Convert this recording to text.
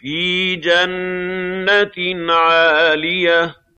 فِي جَنَّةٍ عَالِيَةٍ